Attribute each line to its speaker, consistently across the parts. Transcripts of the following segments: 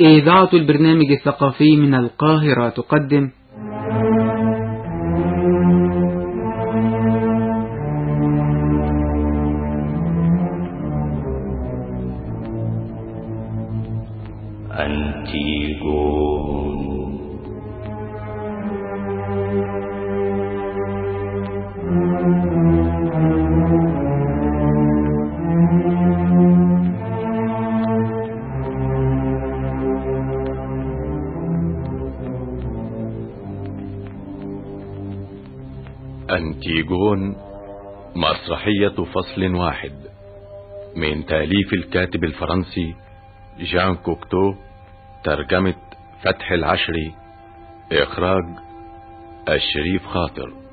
Speaker 1: إذاعة البرنامج الثقافي من القاهرة تقدم
Speaker 2: فصل واحد. من تأليف الكاتب الفرنسي جان كوكتو ترجمة فتح العشري إخراج الشريف خاطر.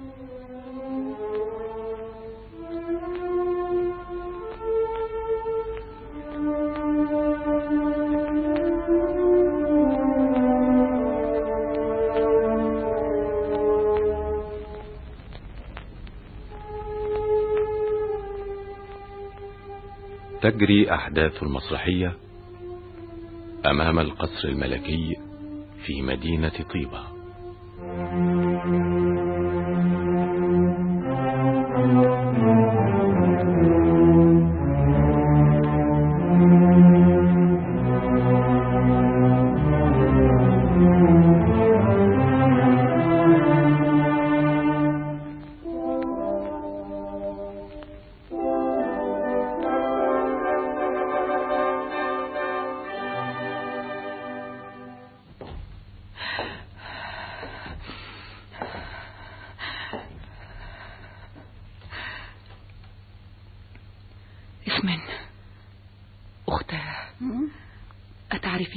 Speaker 2: تجري أحداث المسرحية أمام القصر الملكي في مدينة طيبة.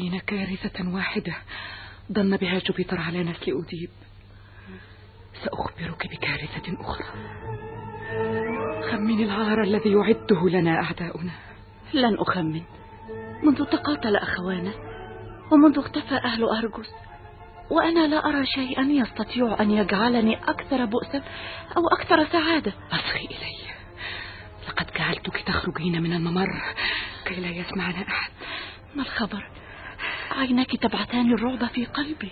Speaker 3: أتعرفين كارثة واحدة. ضن بها جوبيتر على نسل أديب سأخبرك بكارثة أخرى. خمن العار الذي يعده لنا أعداؤنا.
Speaker 4: لن أخمن. منذ تقاتل أخوانا ومنذ اختفى أهل أرجس وأنا لا أرى شيئا يستطيع أن يجعلني أكثر بؤسا أو أكثر سعادة.
Speaker 3: أصغي إلي. لقد جعلتك تخرجين من الممر كي لا يسمعنا أحد.
Speaker 4: ما الخبر؟ عيناك تبعثان الرعب في قلبي.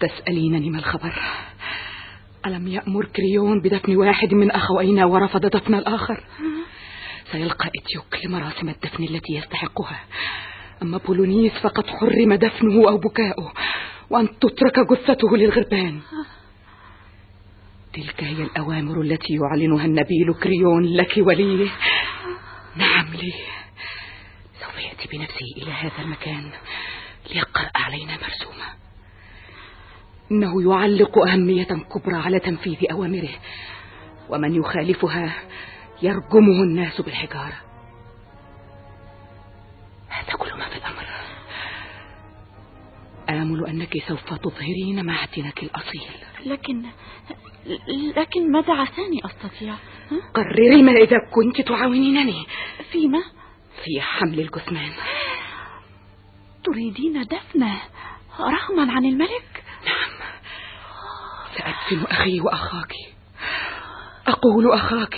Speaker 3: تسألينني ما الخبر؟ ألم يأمر كريون بدفن واحد من أخوينا ورفض دفن الآخر؟ سيلقى إتيوكل مراسم الدفن التي يستحقها. أما بولينيس فقد حرم دفنه أو بكاؤه وأن تترك جثته للغربان. تلك هي الأوامر التي يعلنها النبيل كريون لك ولي؟ نعم لي. سوف يأتي بنفسه إلى هذا المكان. ليقرأ علينا مرسومة. إنه يعلق أهمية كبرى على تنفيذ أوامره ومن يخالفها يرجمه الناس بالحجارة. هذا كل ما في الأمر؟ آمل أنك سوف تظهرين معدنك الأصيل.
Speaker 4: لكن لكن ماذا عساني أستطيع؟
Speaker 3: قرري ما إذا كنت تعاونينني.
Speaker 4: فيما؟
Speaker 3: في حمل الجثمان.
Speaker 4: تريدين دفنه رغما عن الملك؟
Speaker 3: نعم. سأدفن أخي وأخاك. أقول أخاك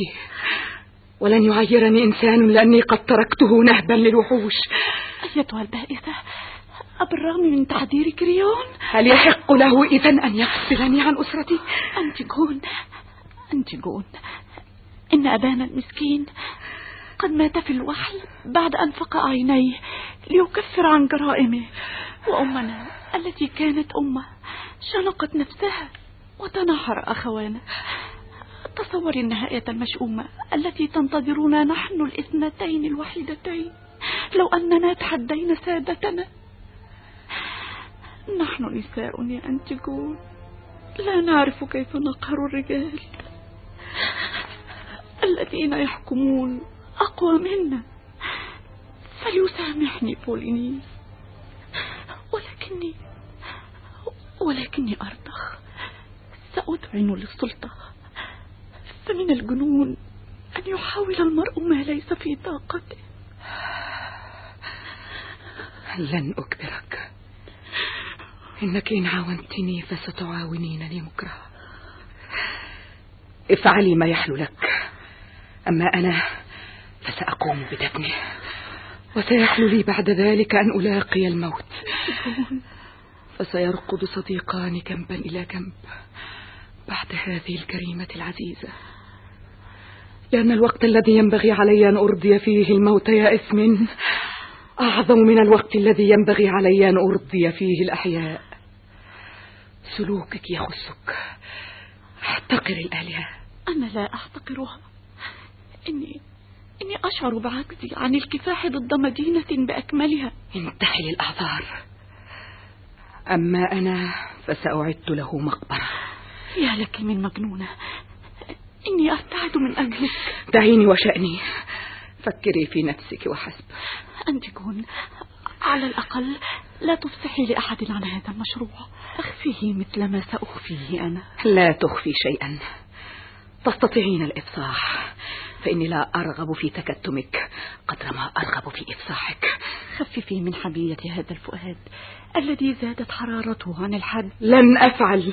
Speaker 3: ولن يعيرني إنسان لأني قد تركته نهبا للوحوش.
Speaker 4: أيتها البائسة بالرغم من تحذير كريون؟
Speaker 3: هل يحق له إذا أن يفصلني عن أسرتي؟
Speaker 4: أنت جون أنت جون إن أبانا المسكين قد مات في الوحل بعد أن فقع عينيه ليكفر عن جرائمه. وأمنا التي كانت أمة شنقت نفسها وتنحر أخوانا. تصور النهاية المشؤومة التي تنتظرنا نحن الاثنتين الوحيدتين. لو أننا تحدينا سادتنا. نحن نساء يا أنتجون. لا نعرف كيف نقهر الرجال الذين يحكمون. أقوى منا. فليسامحني بولينيس ولكني ولكني أرضخ. سأذعن للسلطة. فمن الجنون أن يحاول المرء ما ليس في طاقته.
Speaker 3: لن أجبرك إنك إن عاونتني فستعاونينني مكرها افعلي ما يحلو لك. أما أنا فسأقوم بدفنه وسيحلو لي بعد ذلك أن ألاقي الموت. فسيرقد صديقان جنبا إلى جنب بعد هذه الجريمة العزيزة. لأن الوقت الذي ينبغي علي أن أرضي فيه الموت يا إثم أعظم من الوقت الذي ينبغي علي أن أرضي فيه الأحياء. سلوكك يخصك. أحتقر الآلهة.
Speaker 4: أنا لا أحتقرها. إني أشعر بعجزي عن الكفاح ضد مدينة بأكملها.
Speaker 3: انتحل الأعذار. أما أنا فسأعد له مقبرة.
Speaker 4: يا لك من مجنونة. إني أرتعد من أجلك.
Speaker 3: دعيني وشأني. فكري في نفسك وحسب.
Speaker 4: أنتجون. على الأقل لا تفصحي لأحد عن هذا المشروع. أخفيه مثل ما سأخفيه أنا.
Speaker 3: لا تخفي شيئا. تستطيعين الإفصاح. فإني لا أرغب في تكتمك قدر ما أرغب في إفصاحك.
Speaker 4: خففي من حمية هذا الفؤاد الذي زادت حرارته عن الحد.
Speaker 3: لن أفعل.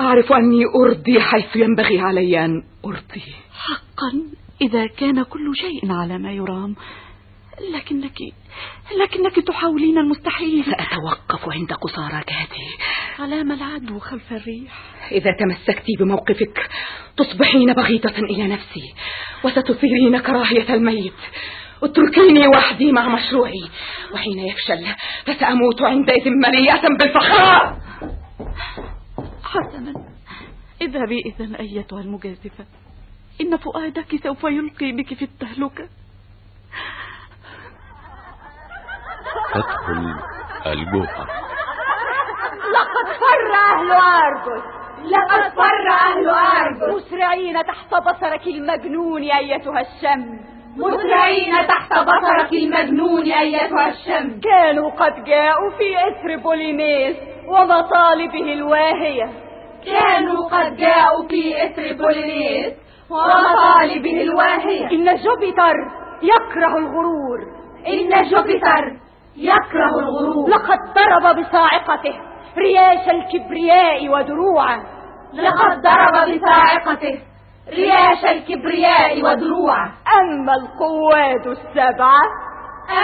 Speaker 3: أعرف أني أرضي حيث ينبغي علي أن أرضي.
Speaker 4: حقا إذا كان كل شيء على ما يرام لكنك لكنك تحاولين المستحيل.
Speaker 3: سأتوقف عند قصارى جهتي
Speaker 4: علام العدو خلف الريح؟
Speaker 3: إذا تمسكت بموقفك تصبحين بغيضة إلى نفسي وستثيرين كراهية الميت. اتركيني وحدي مع مشروعي وحين يفشل فسأموت عندئذ مليئة بالفخار.
Speaker 4: حسنا. اذهبي إذا أيتها المجازفة. إن فؤادك سوف يلقي بك في التهلكة.
Speaker 2: تدخل الجوهر
Speaker 5: لقد فر أهل أرجل لقد فر أهل أرجوس مسرعين تحت بصرك المجنون أيتها الشمس. مسرعين تحت بصرك المجنون أيتها الشمس. كانوا قد جاءوا في إثر بولينيس ومطالبه الواهية. كانوا قد جاءوا في إثر بولينيس ومطالبه الواهية. إن جوبيتر يكره الغرور. إن جوبيتر يكره الغرور. لقد ضرب بصاعقته رياش الكبرياء ودروعه لقد ضرب بصاعقته رياش الكبرياء ودروعه أما القواد السبعة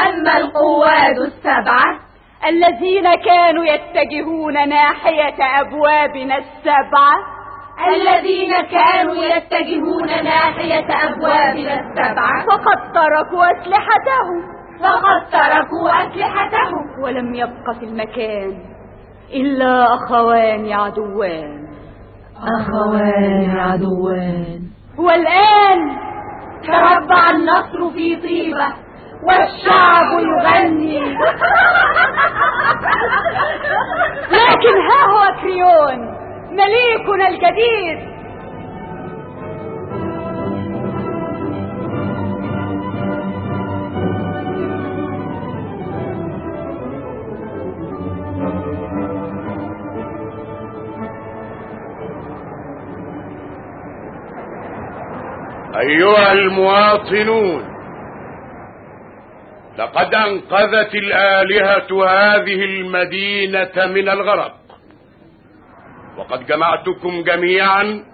Speaker 5: أما القواد السبعة الذين كانوا يتجهون ناحية أبوابنا السبعة. الذين كانوا يتجهون ناحية أبوابنا السبعة. فقد تركوا أسلحتهم. فقد تركوا أسلحتهم. ولم يبق في المكان إلا أخوان عدوان.
Speaker 6: أخوان عدوان.
Speaker 5: والآن تربع النصر في طيبة والشعب يغني. لكن ها هو كريون مليكنا الجديد.
Speaker 7: أيها المواطنون لقد أنقذت الآلهة هذه المدينة من الغرق. وقد جمعتكم جميعا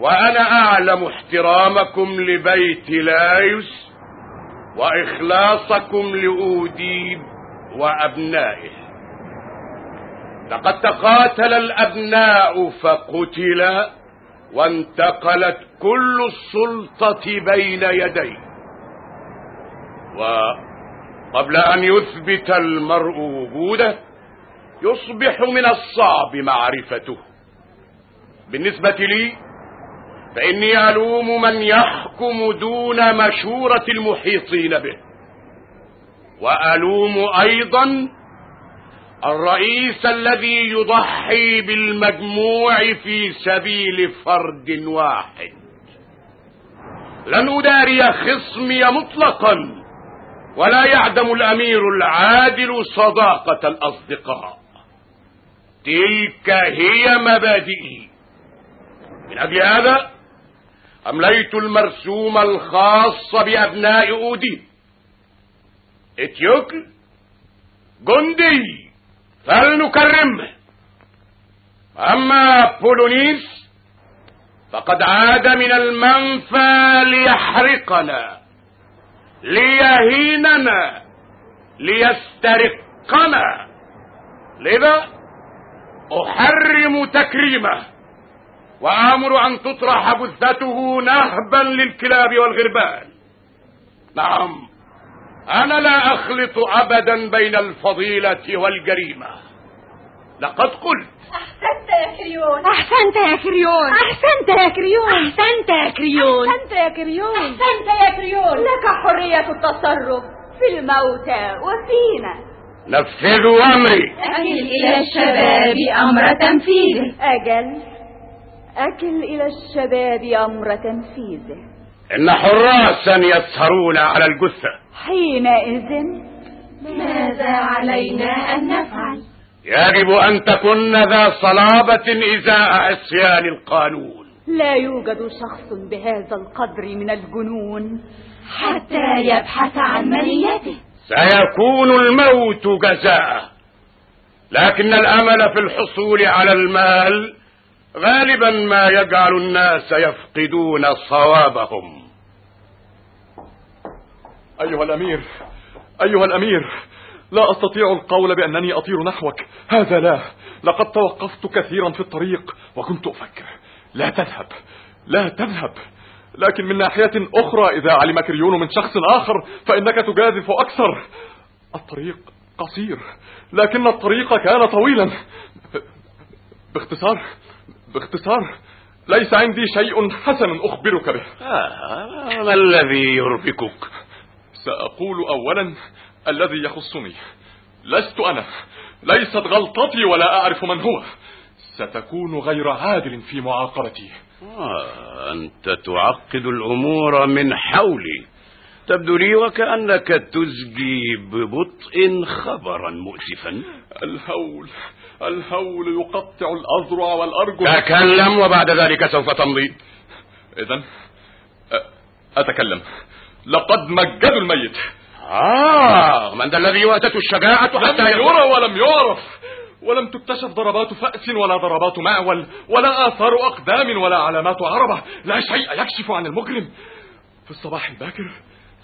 Speaker 7: وأنا أعلم احترامكم لبيت لايوس وإخلاصكم لأوديب وأبنائه. لقد تقاتل الأبناء فقتلا وانتقلت كل السلطة بين يديه وقبل أن يثبت المرء وجوده يصبح من الصعب معرفته. بالنسبة لي فإني ألوم من يحكم دون مشورة المحيطين به. وألوم أيضا الرئيس الذي يضحي بالمجموع في سبيل فرد واحد. لن أداري خصمي مطلقا ولا يعدم الأمير العادل صداقة الأصدقاء. تلك هي مبادئي. من أجل هذا أمليت المرسوم الخاص بأبناء أوديب اتيوكل جندي فلنكرمه. أما بولونيس فقد عاد من المنفى ليحرقنا ليهيننا ليسترقنا. لذا أحرم تكريمه وآمر أن تطرح بثته نهبا للكلاب والغربان. نعم. أنا لا أخلط أبدا بين الفضيلة والجريمة. لقد قلت.
Speaker 5: أحسنت يا كريون.
Speaker 4: أحسنت يا كريون.
Speaker 5: أحسنت يا كريون.
Speaker 4: أحسنت يا كريون.
Speaker 5: أحسنت يا كريون. أحسنت يا كريون. لك حرية التصرف في الموتى وفينا.
Speaker 7: نفذوا أمري.
Speaker 5: أكل إلى الشباب أمر تنفيذه. أجل. أكل إلى الشباب أمر تنفيذه.
Speaker 7: إن حراسا يسهرون على الجثة.
Speaker 5: حينئذ ماذا علينا أن نفعل؟
Speaker 7: يجب أن تكن ذا صلابة إزاء عصيان القانون.
Speaker 5: لا يوجد شخص بهذا القدر من الجنون. حتى يبحث عن منيته.
Speaker 7: سيكون الموت جزاء. لكن الأمل في الحصول على المال غالبا ما يجعل الناس يفقدون صوابهم.
Speaker 8: أيها الأمير أيها الأمير لا أستطيع القول بأنني أطير نحوك. هذا لا. لقد توقفت كثيرا في الطريق وكنت أفكر. لا تذهب. لا تذهب. لكن من ناحية أخرى إذا علم كريون من شخص آخر فإنك تجازف أكثر. الطريق قصير. لكن الطريق كان طويلا. باختصار باختصار ليس عندي شيء حسن أخبرك به.
Speaker 7: آه ما الذي يربكك؟
Speaker 8: سأقول أولا الذي يخصني. لست أنا. ليست غلطتي ولا أعرف من هو. ستكون غير عادل في معاقبتي.
Speaker 7: آه أنت تعقد الأمور من حولي. تبدو لي وكأنك تزجي ببطء خبرا مؤسفا.
Speaker 8: الهول الهول يقطع الأذرع والأرجل.
Speaker 7: تكلم وبعد ذلك سوف تمضي.
Speaker 8: إذا أتكلم. لقد مجدوا الميت.
Speaker 7: آه من ذا الذي واتته الشجاعة حتى
Speaker 8: يرى ولم يعرف. ولم تكتشف ضربات فأس ولا ضربات معول ولا آثار أقدام ولا علامات عربة. لا شيء يكشف عن المجرم. في الصباح الباكر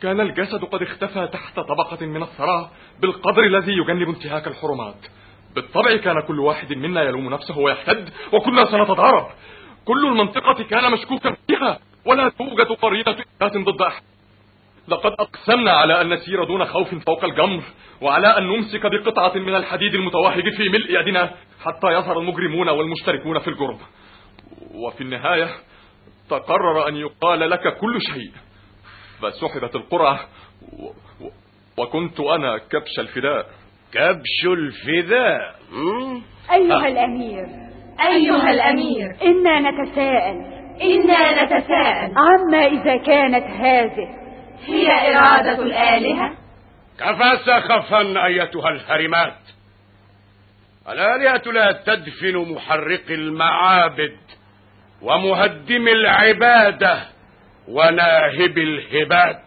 Speaker 8: كان الجسد قد اختفى تحت طبقة من الثرى بالقدر الذي يجنب انتهاك الحرمات. بالطبع كان كل واحد منا يلوم نفسه ويحتد وكنا سنتضارب كل المنطقة كان مشكوكا فيها. ولا توجد قرينة إثبات ضد أحد. لقد أقسمنا على أن نسير دون خوف فوق الجمر وعلى أن نمسك بقطعة من الحديد المتوهج في ملء يدنا حتى يظهر المجرمون والمشتركون في الجرم وفي النهاية تقرر أن يقال لك كل شيء. فسحبت القرعة و... و... وكنت أنا كبش الفداء.
Speaker 7: كبش الفداء؟
Speaker 5: أيها الأمير.
Speaker 4: أيها الأمير.
Speaker 5: إنا نتساءل.
Speaker 4: إنا نتساءل.
Speaker 5: عما إذا كانت هذه.
Speaker 4: هي إرادة الآلهة.
Speaker 7: كفى سخفا أيتها الهرمات. الآلهة لا تدفن محرق المعابد ومهدم العبادة وناهب الهبات.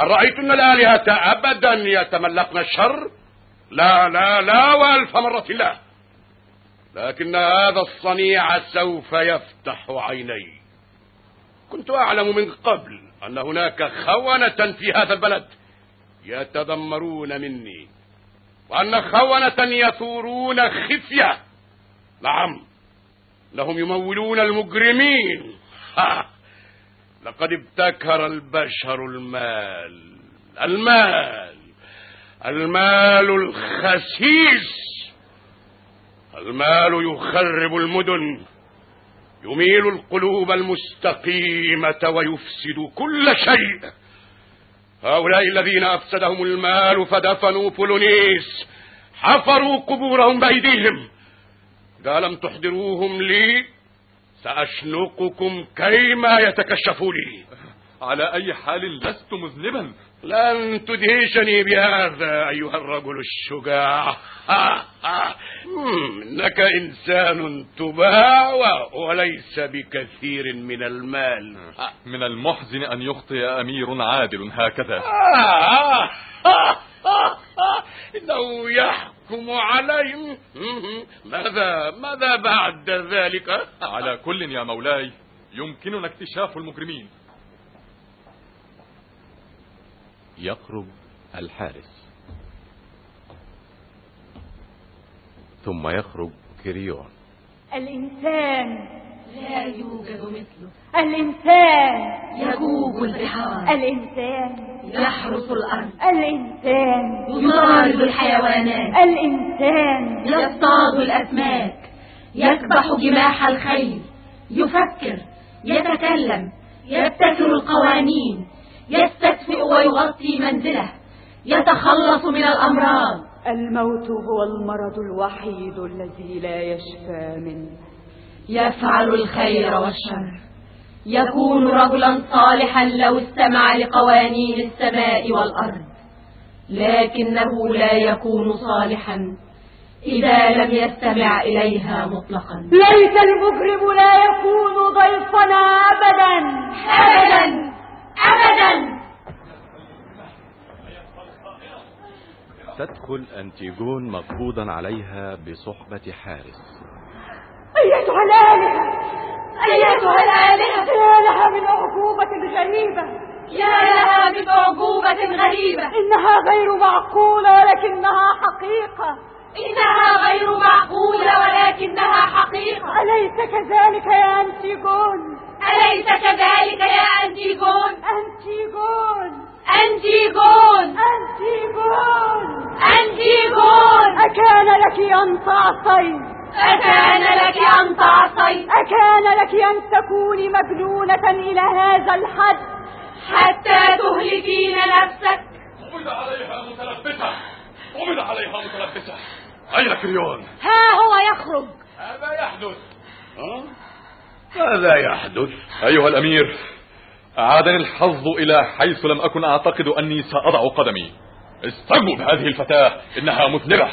Speaker 7: هل رأيتن الآلهة أبدا يتملقن الشر؟ لا لا لا وألف مرة لا. لكن هذا الصنيع سوف يفتح عيني. كنت أعلم من قبل أن هناك خونة في هذا البلد يتذمرون مني وأن خونة يثورون خفية. نعم لهم يمولون المجرمين. ها. لقد ابتكر البشر المال المال المال الخسيس. المال يخرب المدن. يميل القلوب المستقيمة ويفسد كل شيء. هؤلاء الذين أفسدهم المال فدفنوا بولونيس حفروا قبورهم بأيديهم. إذا لم تحضروهم لي سأشنقكم كيما يتكشفوا لي.
Speaker 8: على أي حال لست مذنبا؟
Speaker 7: لن تدهشني بهذا أيها الرجل الشجاع. إنك إنسان تباع وليس بكثير من المال.
Speaker 8: من المحزن أن يخطئ أمير عادل هكذا.
Speaker 7: إنه يحكم عليهم ماذا ماذا بعد ذلك؟
Speaker 8: على كل يا مولاي يمكننا اكتشاف المجرمين.
Speaker 2: يخرج الحارس. ثم يخرج كريون.
Speaker 5: الإنسان
Speaker 6: لا يوجد مثله.
Speaker 5: الإنسان
Speaker 6: يجوب البحار.
Speaker 5: الإنسان
Speaker 6: يحرس الأرض.
Speaker 5: الإنسان
Speaker 6: يطارد الحيوانات.
Speaker 5: الإنسان
Speaker 6: يصطاد الأسماك. يسبح جماح الخيل. يفكر. يتكلم. يبتكر القوانين. يستدفئ ويغطي منزله. يتخلص من الأمراض.
Speaker 5: الموت هو المرض الوحيد الذي لا يشفى منه.
Speaker 6: يفعل الخير والشر. يكون رجلا صالحا لو استمع لقوانين السماء والأرض. لكنه لا يكون صالحا إذا لم يستمع إليها مطلقا.
Speaker 5: ليس المجرم لا يكون ضيفنا أبدا.
Speaker 6: أبدا. أبدا.
Speaker 2: تدخل أنتيجون مفروضا عليها بصحبة حارس.
Speaker 5: أيتها الآلهة؟
Speaker 6: أيتها الآلهة؟
Speaker 5: يا لها من عقوبة غريبة.
Speaker 6: يا لها من عقوبة غريبة.
Speaker 5: إنها غير معقولة ولكنها حقيقة.
Speaker 6: إنها غير معقولة ولكنها حقيقة.
Speaker 5: أليس كذلك يا أنتيجون
Speaker 6: أليس كذلك يا أنتيجون
Speaker 5: أنتيجون
Speaker 6: أنتيجون
Speaker 5: أنتيجون
Speaker 6: أنتيجون
Speaker 5: أكان لك أن تعصين
Speaker 6: أكان لك أن تعصين
Speaker 5: أكان لك أن تكوني مجنونة إلى هذا الحد.
Speaker 6: حتى تهلكين نفسك.
Speaker 8: قبض عليها متلبسة. قبض عليها متلبسة. أين كريون؟
Speaker 5: ها هو يخرج.
Speaker 7: هذا يحدث. أه؟ ماذا يحدث؟
Speaker 8: أيها الأمير أعادني الحظ إلى حيث لم أكن أعتقد أني سأضع قدمي. استجوا بهذه الفتاة إنها مذنبة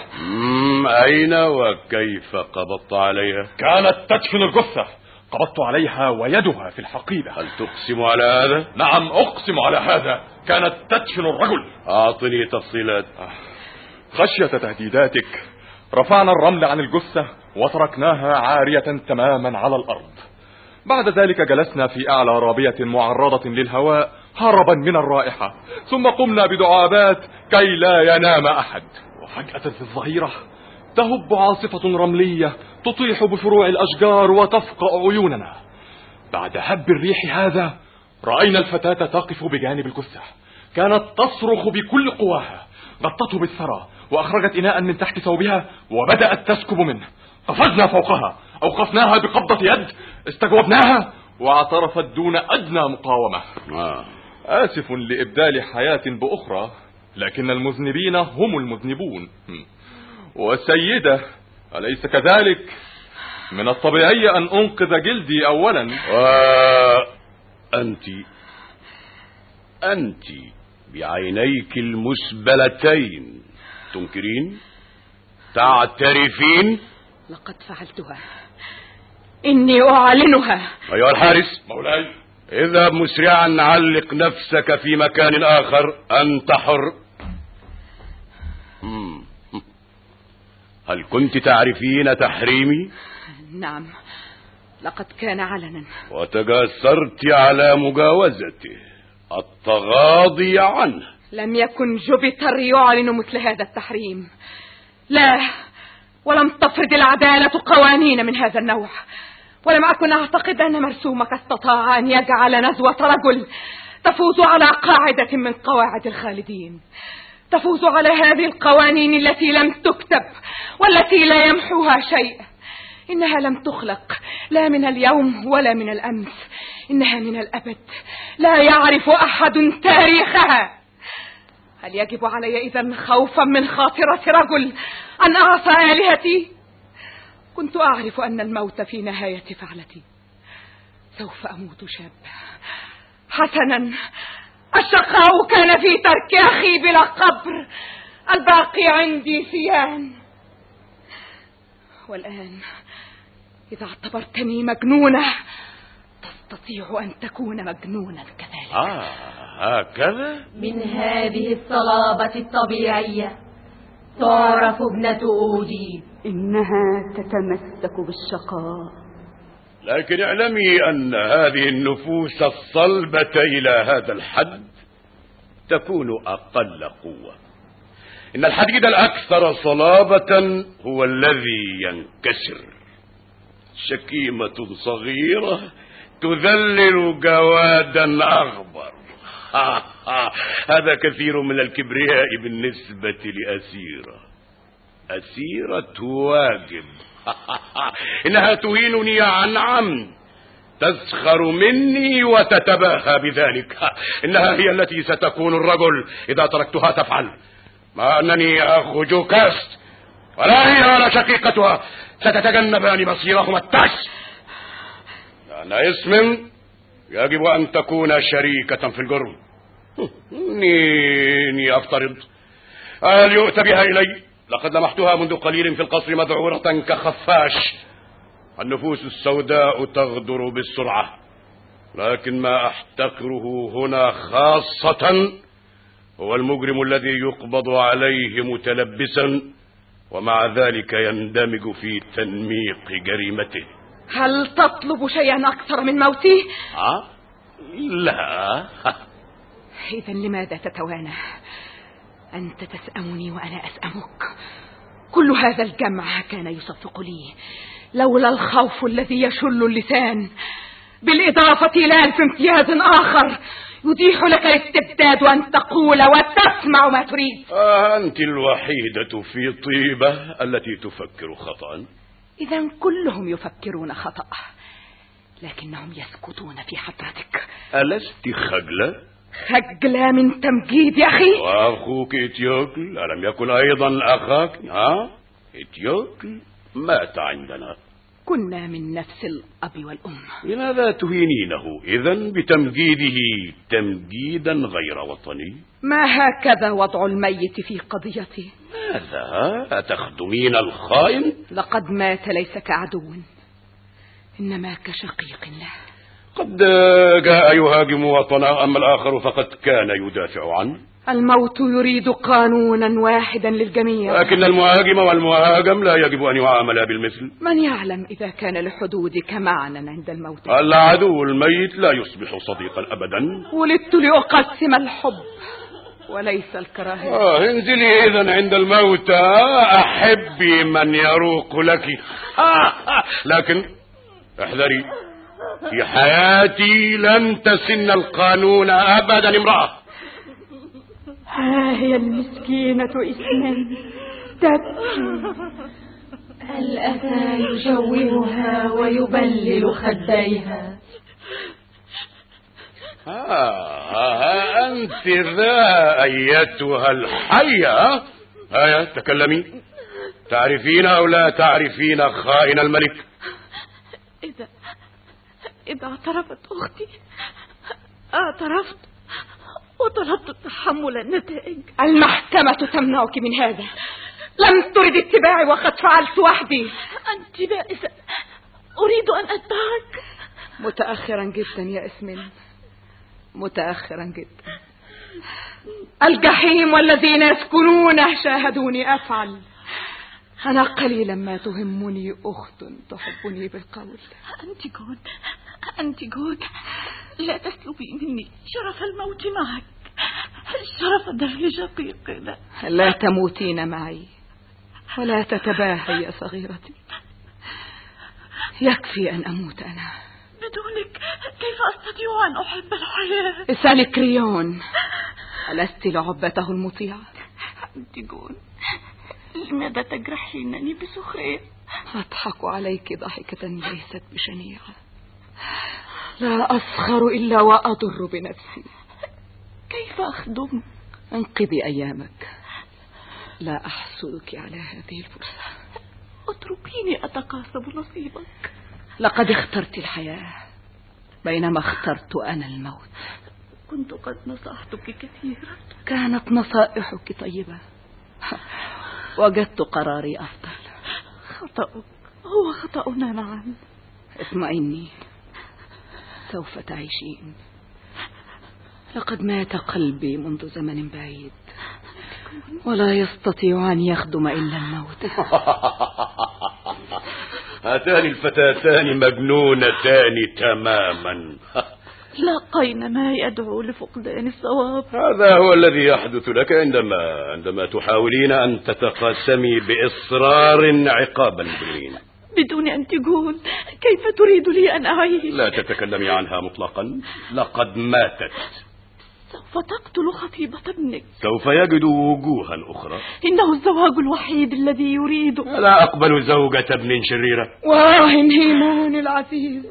Speaker 7: أين وكيف قبضت عليها؟
Speaker 8: كانت تدفن الجثة. قبضت عليها ويدها في الحقيبة.
Speaker 7: هل تقسم على هذا؟
Speaker 8: نعم أقسم على هذا. كانت تدفن الرجل.
Speaker 7: أعطني تفصيلات.
Speaker 8: خشية تهديداتك. رفعنا الرمل عن الجثة وتركناها عارية تماما على الأرض. بعد ذلك جلسنا في أعلى رابية معرضة للهواء هربا من الرائحة. ثم قمنا بدعابات كي لا ينام أحد. وفجأة في الظهيرة تهب عاصفة رملية تطيح بفروع الأشجار وتفقأ عيوننا. بعد هب الريح هذا رأينا الفتاة تقف بجانب الجثة كانت تصرخ بكل قواها. غطته بالثرى وأخرجت إناء من تحت ثوبها وبدأت تسكب منه. قفزنا فوقها. أوقفناها بقبضة يد. استجوبناها واعترفت دون أدنى مقاومة.
Speaker 7: آه.
Speaker 8: آسف لإبدال حياة بأخرى لكن المذنبين هم المذنبون. والسيدة أليس كذلك؟ من الطبيعي أن أنقذ جلدي أولا.
Speaker 7: وأنت أنت بعينيك المسبلتين. تنكرين؟ تعترفين؟
Speaker 3: لقد فعلتها. إني أعلنها.
Speaker 7: أيها الحارس.
Speaker 8: مولاي.
Speaker 7: اذهب مسرعا علق نفسك في مكان آخر أنت حر. هل كنت تعرفين تحريمي؟
Speaker 3: نعم. لقد كان علنا.
Speaker 7: وتجاسرت على مجاوزته التغاضي عنه.
Speaker 3: لم يكن جوبيتر يعلن مثل هذا التحريم. لا. ولم تفرض العدالة قوانين من هذا النوع. ولم أكن أعتقد أن مرسومك استطاع أن يجعل نزوة رجل تفوز على قاعدة من قواعد الخالدين. تفوز على هذه القوانين التي لم تكتب والتي لا يمحوها شيء. إنها لم تخلق لا من اليوم ولا من الأمس. إنها من الأبد. لا يعرف أحد تاريخها. هل يجب علي إذا خوفا من خاطرة رجل أن أعصى آلهتي؟ كنت أعرف أن الموت في نهاية فعلتي. سوف أموت شابا. حسنا. الشقاء كان في ترك أخي بلا قبر. الباقي عندي سيان. والآن إذا اعتبرتني مجنونة تستطيع أن تكون مجنونا كذلك.
Speaker 7: آه. هكذا؟
Speaker 6: من هذه الصلابة الطبيعية تعرف ابنة أودي.
Speaker 5: إنها تتمسك بالشقاء.
Speaker 7: لكن اعلمي أن هذه النفوس الصلبة إلى هذا الحد تكون أقل قوة. إن الحديد الأكثر صلابة هو الذي ينكسر. شكيمة صغيرة تذلل جوادا أغبر. هذا كثير من الكبرياء بالنسبة لأسيرة. أسيرة واجب إنها تهينني عن عمد تسخر مني وتتباهى بذلك. إنها هي التي ستكون الرجل إذا تركتها تفعل. مع أنني أخو جوكاست ولا هي ولا شقيقتها. ستتجنبان مصيرهما. التعس لأن اسم يجب أن تكون شريكة في الجرم. إني أفترض. هل يؤتى بها إلي؟ لقد لمحتها منذ قليل في القصر مذعورة كخفاش. النفوس السوداء تغدر بالسرعة. لكن ما أحتقره هنا خاصة هو المجرم الذي يقبض عليه متلبسا ومع ذلك يندمج في تنميق جريمته.
Speaker 3: هل تطلب شيئا أكثر من موتي؟
Speaker 7: أه؟ لا.
Speaker 3: إذا لماذا تتوانى؟ أنت تسأمني وأنا أسأمك. كل هذا الجمع كان يصفق لي. لولا الخوف الذي يشل اللسان. بالإضافة إلى ألف امتياز آخر. يتيح لك الاستبداد وأن تقول وتسمع ما تريد.
Speaker 7: آه أنت الوحيدة في طيبة التي تفكر خطأ.
Speaker 3: إذا كلهم يفكرون خطأ. لكنهم يسكتون في حضرتك.
Speaker 7: ألست خجلة؟
Speaker 3: خجلة من تمجيد يا أخي.
Speaker 7: وأخوك إتيوكل ألم يكن أيضا أخاك؟ ها؟ إتيوكل مات عندنا.
Speaker 3: كنا من نفس الأب والأم.
Speaker 7: لماذا تهينينه؟ إذا بتمجيده تمجيدا غير وطني.
Speaker 3: ما هكذا وضع الميت في قضيتي؟
Speaker 7: ماذا؟ أتخدمين الخائن؟
Speaker 3: لقد مات ليس كعدو إنما كشقيق له.
Speaker 7: قد جاء يهاجم وطنا أما الآخر فقد كان يدافع عنه.
Speaker 3: الموت يريد قانونا واحدا للجميع.
Speaker 7: لكن المهاجم والمهاجم لا يجب أن يعاملا بالمثل.
Speaker 3: من يعلم إذا كان لحدودك معنى عند الموت؟
Speaker 7: العدو الميت لا يصبح صديقا أبدا.
Speaker 3: ولدت لأقسم الحب وليس الكراهية.
Speaker 7: آه انزلي إذا عند الموتى أحبي من يروق لك. لكن احذري. في حياتي لن تسن القانون أبدا امرأة.
Speaker 5: ها هي المسكينة إسما تبكي. الأسى يجوهها ويبلل خديها.
Speaker 7: آه أنت ذا أيتها الحية هيا تكلمي. تعرفين أو لا تعرفين خائن الملك؟
Speaker 4: إذا إذا اعترفت أختي اعترفت وطلبت تحمل النتائج.
Speaker 3: المحكمة تمنعك من هذا. لم ترد اتباعي وقد فعلت وحدي.
Speaker 4: أنت بائسة أريد أن أتبعك
Speaker 3: متأخرا جدا يا إسمين. متأخرا جدا. الجحيم والذين يسكنونه شاهدوني أفعل. أنا قليلا ما تهمني أخت تحبني بالقول.
Speaker 4: أنت جود أنتيجون لا تسلبي مني شرف الموت معك. شرف دفن شقيقنا
Speaker 3: لا تموتين معي. ولا تتباهي يا صغيرتي. يكفي أن أموت أنا.
Speaker 4: بدونك كيف أستطيع أن أحب الحياة؟
Speaker 3: اسألي كريون ألست لعبته المطيعة؟
Speaker 4: أنتيجون لماذا تجرحينني بسخرية.
Speaker 3: أضحك عليك ضحكة ليست بشنيعة. لا أسخر إلا وأضر بنفسي.
Speaker 4: كيف أخدم؟
Speaker 3: أنقذي أيامك. لا أحسدك على هذه الفرصة.
Speaker 4: أتركيني أتقاسم نصيبك.
Speaker 3: لقد اخترت الحياة بينما اخترت أنا الموت.
Speaker 4: كنت قد نصحتك كثيرا.
Speaker 3: كانت نصائحك طيبة. وجدت قراري أفضل.
Speaker 4: خطأك. هو خطأنا معا
Speaker 3: اطمئني. سوف تعيشين. لقد مات قلبي منذ زمن بعيد. ولا يستطيع أن يخدم إلا الموت.
Speaker 7: هاتان الفتاتان مجنونتان تماما.
Speaker 4: لاقينا ما يدعو لفقدان الصواب.
Speaker 7: هذا هو الذي يحدث لك عندما عندما تحاولين أن تتقاسمي بإصرار عقاب المجرمين
Speaker 4: بدون أنتيغون كيف تريد لي أن أعيش؟
Speaker 7: لا تتكلمي عنها مطلقا. لقد ماتت.
Speaker 4: سوف تقتل خطيبة ابنك.
Speaker 7: سوف يجد وجوها أخرى.
Speaker 4: إنه الزواج الوحيد الذي يريده
Speaker 7: لا أقبل زوجة ابن شريرة.
Speaker 3: واه هيمون العزيز.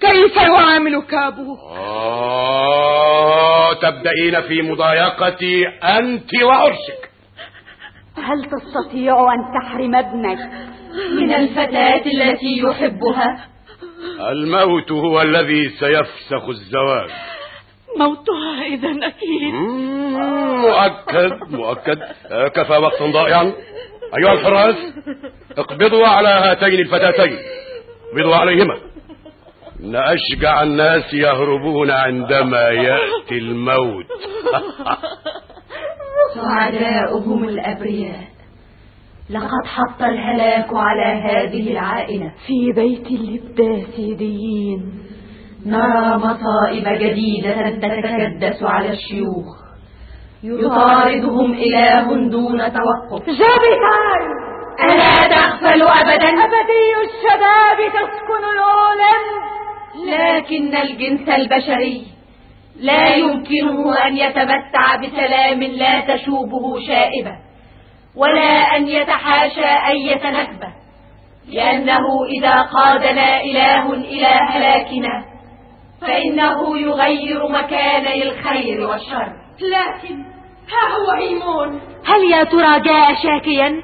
Speaker 3: كيف يعاملك أبوك
Speaker 7: آه تبدأين في مضايقتي أنت وعرشك.
Speaker 5: هل تستطيع أن تحرم ابنك؟ من الفتاة التي يحبها.
Speaker 7: الموت هو الذي سيفسخ الزواج.
Speaker 4: موتها إذا أكيد.
Speaker 7: مؤكد مؤكد. آه، كفى وقت ضائعا. أيها الحراس اقبضوا على هاتين الفتاتين. اقبضوا عليهما. إن أشجع الناس يهربون عندما يأتي الموت.
Speaker 6: سعداؤهم الأبرياء. لقد حط الهلاك على هذه العائلة.
Speaker 5: في بيت اللبداسيديين
Speaker 6: نرى مصائب جديدة تتكدس على الشيوخ. يطاردهم إله دون توقف.
Speaker 5: جابتان.
Speaker 6: ألا تغفل أبدا؟
Speaker 5: أبدي الشباب تسكن الأولند
Speaker 6: لكن الجنس البشري لا يمكنه أن يتمتع بسلام لا تشوبه شائبة ولا أن يتحاشى أية نكبة لأنه إذا قادنا إله إلى هلاكنا فإنه يغير مكاني الخير والشر.
Speaker 5: لكن ها هو هيمون هل يا ترى جاء شاكيا؟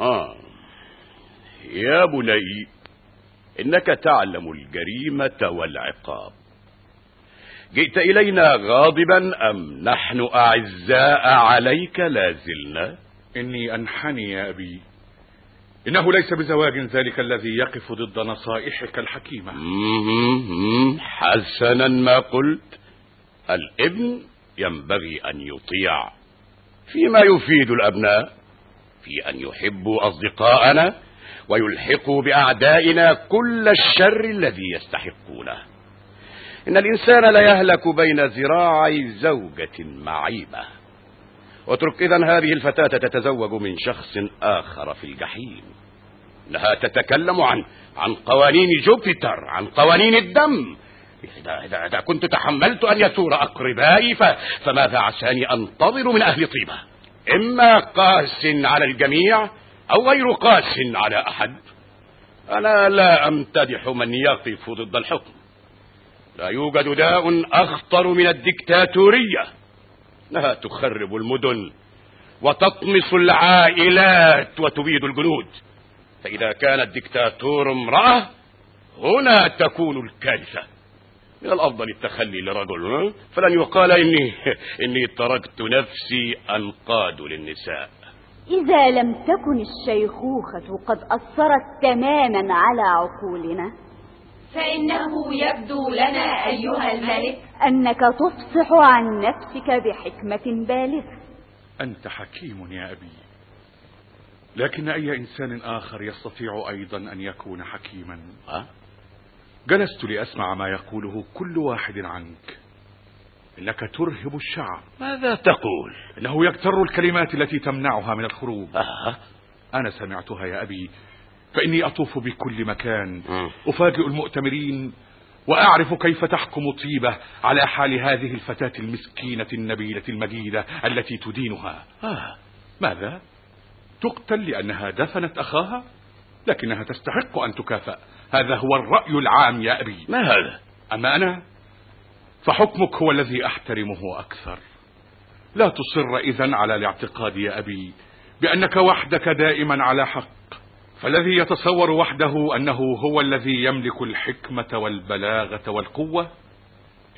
Speaker 7: آه. يا بني إنك تعلم الجريمة والعقاب. جئت إلينا غاضبا أم نحن أعزاء عليك لا زلنا؟
Speaker 9: إني أنحني يا أبي. إنه ليس بزواج ذلك الذي يقف ضد نصائحك الحكيمة.
Speaker 7: حسنا ما قلت. الإبن ينبغي أن يطيع. فيما يفيد الأبناء. في أن يحبوا أصدقاءنا ويلحقوا بأعدائنا كل الشر الذي يستحقونه. إن الإنسان لا يهلك بين ذراعي زوجة معيبة. اترك إذا هذه الفتاة تتزوج من شخص آخر في الجحيم. إنها تتكلم عن عن قوانين جوبيتر عن قوانين الدم. إذا, إذا, إذا كنت تحملت أن يثور أقربائي. فماذا عساني أنتظر من أهل طيبة؟ إما قاس على الجميع أو غير قاس على أحد. أنا لا أمتدح من يقف ضد الحكم. لا يوجد داء أخطر من الدكتاتورية. إنها تخرب المدن وتطمس العائلات وتبيد الجنود. فإذا كان الدكتاتور امرأة هنا تكون الكارثة. من الأفضل التخلي لرجل؟ فلن يقال إني إني تركت نفسي أنقاد للنساء.
Speaker 5: إذا لم تكن الشيخوخة قد أثرت تماما على عقولنا
Speaker 6: فإنه يبدو لنا أيها الملك
Speaker 5: أنك تفصح عن نفسك بحكمة بالغة.
Speaker 9: أنت حكيم يا أبي. لكن أي إنسان آخر يستطيع أيضا أن يكون حكيما؟
Speaker 7: ها؟
Speaker 9: جلست لأسمع ما يقوله كل واحد عنك. إنك ترهب الشعب.
Speaker 7: ماذا تقول؟
Speaker 9: إنه يكتر الكلمات التي تمنعها من الخروج.
Speaker 7: أه.
Speaker 9: أنا سمعتها يا أبي. فإني أطوف بكل مكان. أفاجئ المؤتمرين وأعرف كيف تحكم طيبة على حال هذه الفتاة المسكينة النبيلة المجيدة التي تدينها
Speaker 7: آه.
Speaker 9: ماذا؟ تقتل لأنها دفنت أخاها؟ لكنها تستحق أن تكافأ هذا هو الرأي العام يا أبي
Speaker 7: ما هذا
Speaker 9: أما أنا فحكمك هو الذي أحترمه أكثر لا تصر إذن على الاعتقاد يا أبي بأنك وحدك دائما على حق فالذي يتصور وحده أنه هو الذي يملك الحكمة والبلاغة والقوة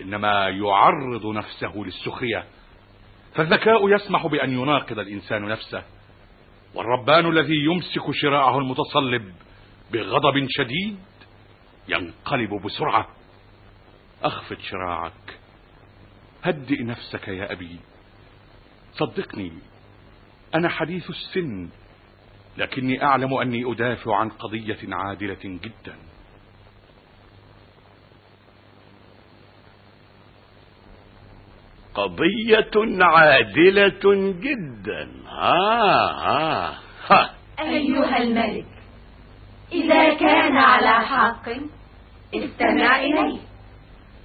Speaker 9: إنما يعرض نفسه للسخرية. فالذكاء يسمح بأن يناقض الإنسان نفسه والربان الذي يمسك شراعه المتصلب بغضب شديد ينقلب بسرعة. أخفض شراعك هدئ نفسك يا أبي. صدقني أنا حديث السن. لكني أعلم أني أدافع عن قضية عادلة جدا.
Speaker 7: قضية عادلة جدا. آه آه. ها.
Speaker 6: أيها الملك إذا كان على حق استمع إليه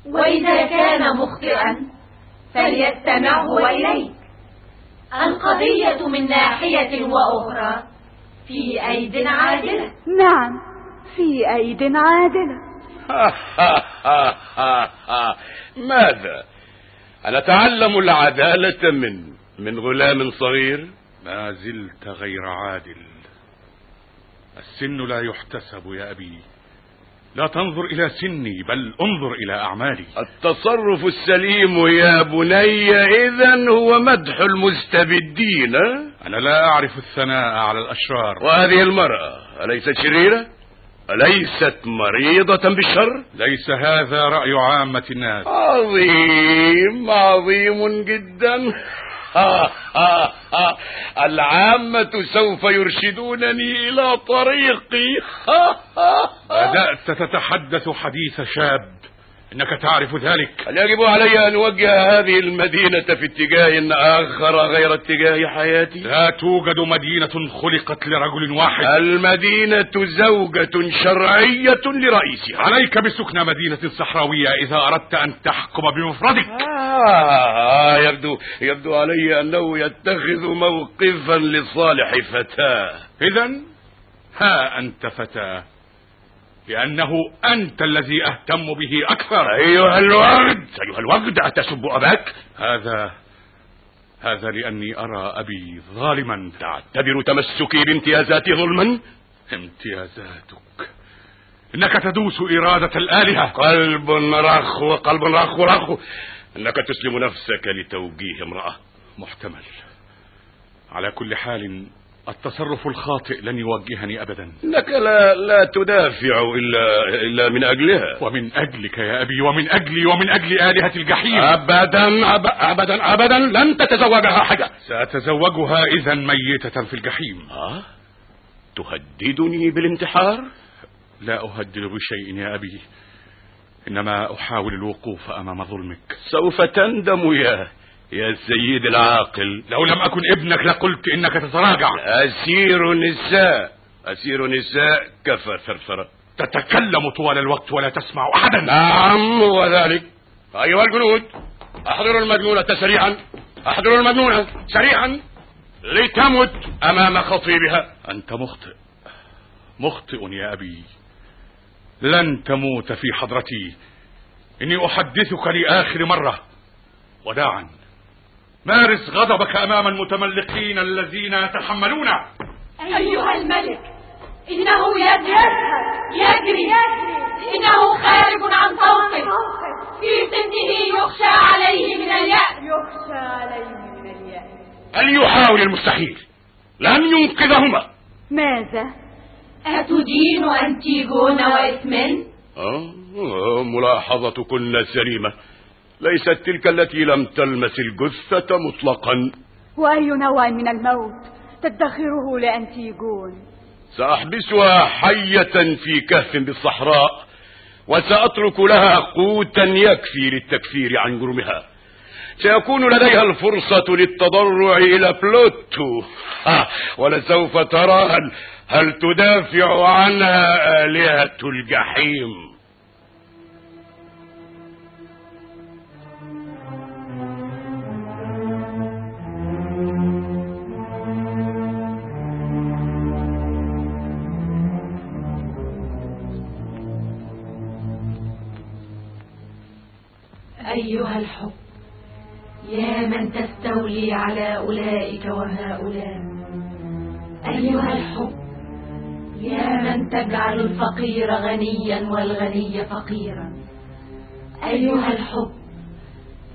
Speaker 6: وإذا كان مخطئا فليستمعه إليك. القضية من ناحية وأخرى في أيد عادلة.
Speaker 5: نعم في أيد عادلة.
Speaker 7: ماذا؟ أنتعلم العدالة من من غلام صغير؟
Speaker 9: ما زلت غير عادل. السن لا يحتسب يا أبي. لا تنظر إلى سني بل انظر إلى أعمالي.
Speaker 7: التصرف السليم يا بني إذا هو مدح المستبدين.
Speaker 9: أنا لا أعرف الثناء على الأشرار.
Speaker 7: وهذه المرأة أليست شريرة؟ أليست مريضة بالشر؟
Speaker 9: ليس هذا رأي عامة الناس.
Speaker 7: عظيم عظيم جدا. العامة سوف يرشدونني إلى طريقي.
Speaker 9: بدأت تتحدث حديث شاب. إنك تعرف ذلك.
Speaker 7: هل يجب علي أن أوجه هذه المدينة في اتجاه آخر غير اتجاه حياتي؟
Speaker 9: لا توجد مدينة خلقت لرجل واحد.
Speaker 7: المدينة زوجة شرعية لرئيسها.
Speaker 9: عليك بسكن مدينة صحراوية إذا أردت أن تحكم بمفردك.
Speaker 7: آه يبدو يبدو علي أنه يتخذ موقفا لصالح فتاة.
Speaker 9: إذا ها أنت فتاة. لأنه أنت الذي أهتم به أكثر.
Speaker 7: أيها الوغد أيها الوغد أتسب أباك؟
Speaker 9: هذا هذا لأني أرى أبي ظالما.
Speaker 7: تعتبر تمسكي بامتيازاتي ظلما؟
Speaker 9: امتيازاتك. إنك تدوس إرادة الآلهة.
Speaker 7: قلب رخ وقلب رخ رخ إنك تسلم نفسك لتوجيه امرأة.
Speaker 9: محتمل. على كل حال التصرف الخاطئ لن يوجهني أبدا.
Speaker 7: إنك لا, لا تدافع إلا, إلا من أجلها.
Speaker 9: ومن أجلك يا أبي ومن أجلي ومن أجل آلهة الجحيم.
Speaker 7: أبدا أب أبدا أبدا لن تتزوجها حاجة.
Speaker 9: سأتزوجها إذا ميتة في الجحيم.
Speaker 7: آه؟ تهددني بالانتحار؟
Speaker 9: لا أهدد بشيء يا أبي إنما أحاول الوقوف أمام ظلمك.
Speaker 7: سوف تندم يا يا سيد العاقل.
Speaker 9: لو لم أكن ابنك لقلت إنك تتراجع.
Speaker 7: أسير نساء أسير نساء كفى ثرثرة
Speaker 9: تتكلم طوال الوقت ولا تسمع أحدا.
Speaker 7: نعم هو ذلك أيها الجنود أحضروا المجنونة سريعا. أحضروا المجنونة سريعا. لتمت أمام خطيبها.
Speaker 9: أنت مخطئ. مخطئ يا أبي. لن تموت في حضرتي. إني أحدثك لآخر مرة. وداعا. مارس غضبك أمام المتملقين الذين يتحملون.
Speaker 6: أيها الملك إنه يذهب يجري إنه خارج عن طوقه في سنه يخشى عليه من اليأس.
Speaker 5: يخشى عليه من اليأس.
Speaker 7: يحاول المستحيل لن ينقذهما.
Speaker 5: ماذا؟
Speaker 6: أتدين أنتيجون وإثمن؟
Speaker 7: آه ملاحظتكن سليمة. ليست تلك التي لم تلمس الجثة مطلقا.
Speaker 5: وأي نوع من الموت تدخره لأنتيجون
Speaker 7: سأحبسها حية في كهف بالصحراء وسأترك لها قوتا يكفي للتكفير عن جرمها. سيكون لديها الفرصة للتضرع إلى بلوتو. ولسوف ترى هل, هل تدافع عنها آلهة الجحيم؟
Speaker 6: أيها الحب يا من تستولي على أولئك وهؤلاء. أيها الحب يا من تجعل الفقير غنيا والغني فقيرا. أيها الحب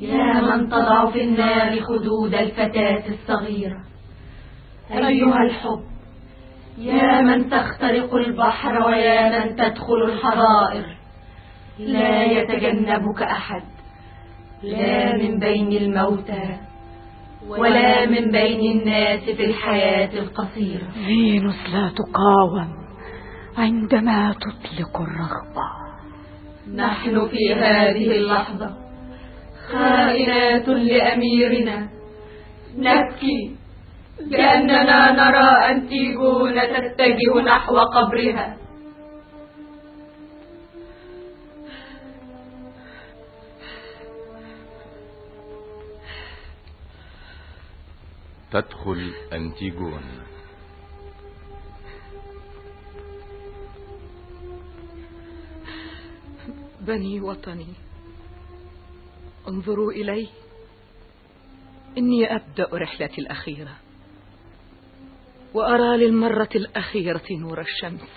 Speaker 6: يا من تضع في النار خدود الفتاة الصغيرة. أيها الحب يا من تخترق البحر ويا من تدخل الحظائر لا يتجنبك أحد. لا من بين الموتى ولا من بين الناس في الحياة القصيرة.
Speaker 3: فينوس لا تقاوم عندما تطلق الرغبة.
Speaker 6: نحن في هذه اللحظة خائنات لأميرنا. نبكي لأننا نرى أنتيجون تتجه نحو قبرها.
Speaker 2: تدخل أنتيجون.
Speaker 3: بني وطني انظروا إلي إني أبدأ رحلتي الأخيرة وأرى للمرة الأخيرة نور الشمس.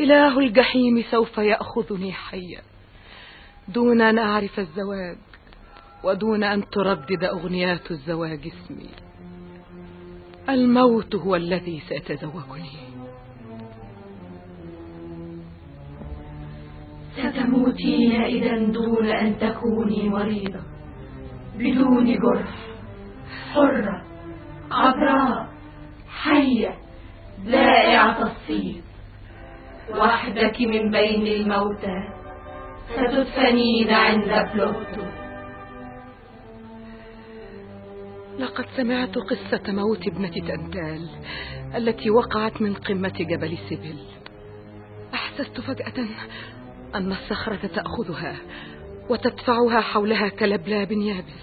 Speaker 3: إله الجحيم سوف يأخذني حيا دون أن أعرف الزواج ودون أن تردد أغنيات الزواج اسمي. الموت هو الذي سيتزوجني
Speaker 6: ستموتين إذا دون أن تكوني مريضة بدون جرح حرة عذراء حية ذائعة الصيف وحدك من بين الموتى ستدفنين عند بلوتو
Speaker 3: لقد سمعت قصة موت ابنة تنتال التي وقعت من قمة جبل سبل أحسست فجأة أن الصخرة تأخذها وتدفعها حولها كلبلاب يابس.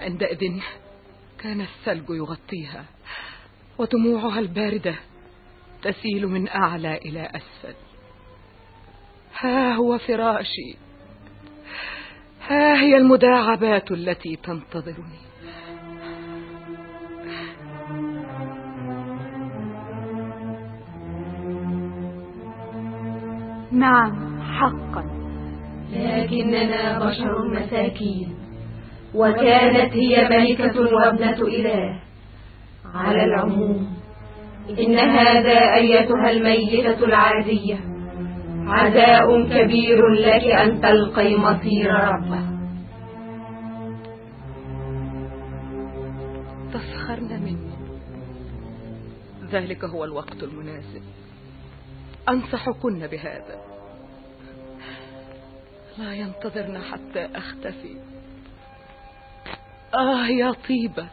Speaker 3: عندئذ كان الثلج يغطيها ودموعها الباردة تسيل من أعلى إلى أسفل. ها هو فراشي. ها هي المداعبات التي تنتظرني.
Speaker 5: نعم حقا.
Speaker 6: لكننا بشر مساكين وكانت هي ملكة وابنة إله. على العموم إن هذا أيتها الميتة العادية. عزاء كبير لك أن تلقي مصير ربه.
Speaker 3: تسخرن مني. ذلك هو الوقت المناسب. أنصحكن بهذا. لا ينتظرن حتى أختفي. آه يا طيبة.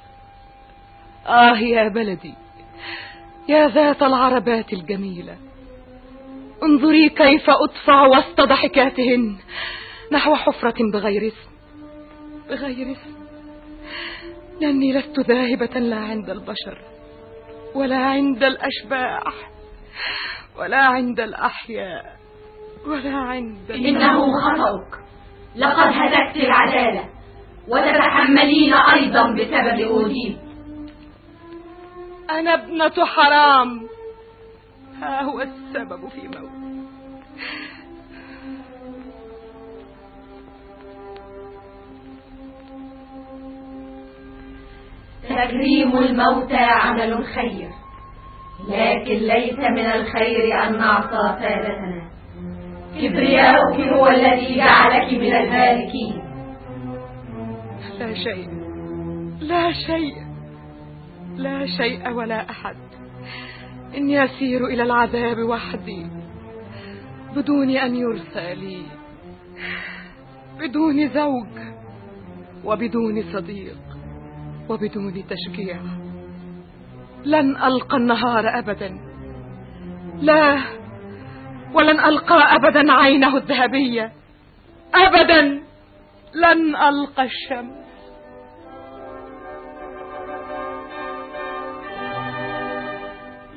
Speaker 3: آه يا بلدي. يا ذات العربات الجميلة. انظري كيف أدفع وسط ضحكاتهن نحو حفرة بغير اسم. بغير اسم. لأني لست ذاهبة لا عند البشر ولا عند الأشباح. ولا عند الأحياء ولا عند
Speaker 6: إنه خطأك. لقد هتكت العدالة وتتحملين أيضا بسبب أوديب.
Speaker 3: أنا ابنة حرام. ها هو السبب في موت.
Speaker 6: تكريم الموتى عمل خير. لكن ليس من الخير أن نعصى سادتنا كبرياؤك هو الذي جعلك من الهالكين
Speaker 3: لا شيء. لا شيء. لا شيء ولا أحد. إني أسير إلى العذاب وحدي. بدون أن يرثى لي. بدون زوج. وبدون صديق. وبدون تشجيع. لن ألقى النهار أبدا. لا ولن ألقى أبدا عينه الذهبية. أبدا لن ألقى الشمس.